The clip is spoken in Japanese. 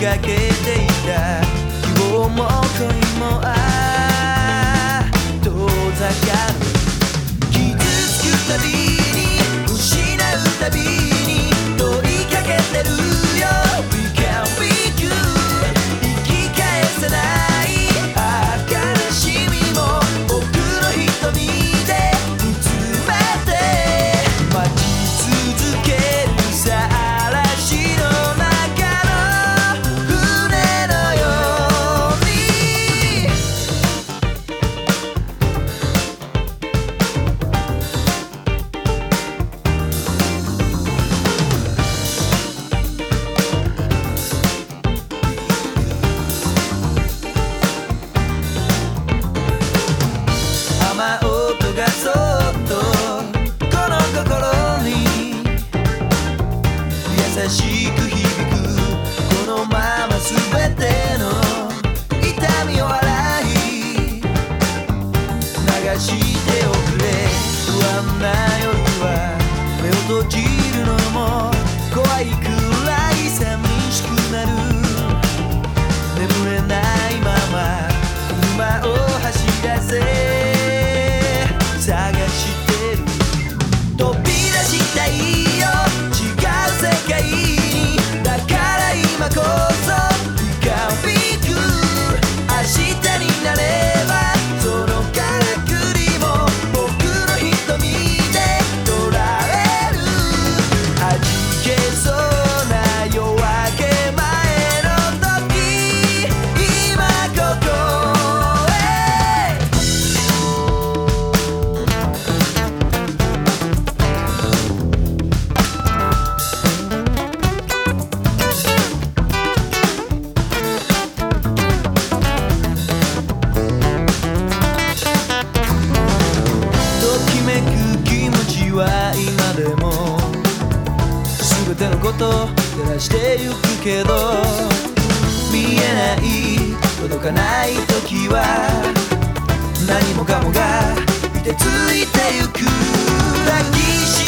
かけていた。希望も恋もあ遠ざかるのこと照らしてゆくけど見えない届かない時は何もかもがいてついてゆく。抱きし